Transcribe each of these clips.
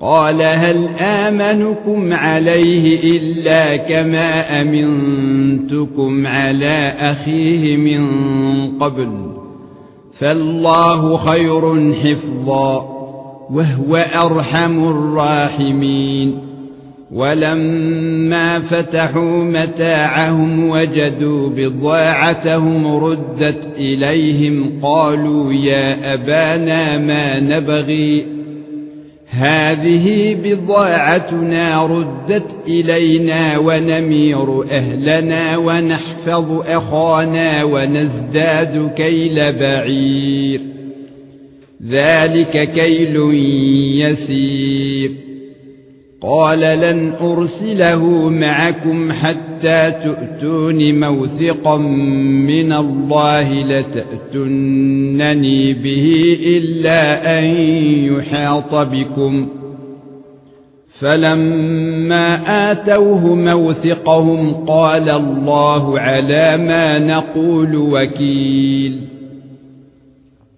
قال هل آمنكم عليه إلا كما أمنتكم على أخيه من قبل فالله خير حفظا وهو أرحم الراحمين ولما فتحوا متاعهم وجدوا بضاعتهم ردت إليهم قالوا يا أبانا ما نبغي هذه بضاعتنا ردت إلينا ونمير أهلنا ونحفظ أخانا ونزداد كيل بعير. ذلك كيل يسير. قال لن أرسله معكم حتى تؤتون موثقا من الله لتاتونني به إلا أن يحاط بكم. فلما آتوه موثقهم قال الله على ما نقول وكيل.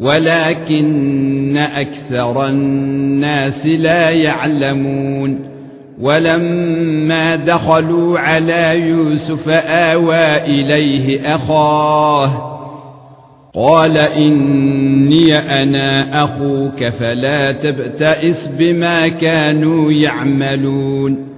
ولكن أكثر الناس لا يعلمون. ولما دخلوا على يوسف آوى إليه أخاه قال إني أنا أخوك فلا تبتئس بما كانوا يعملون.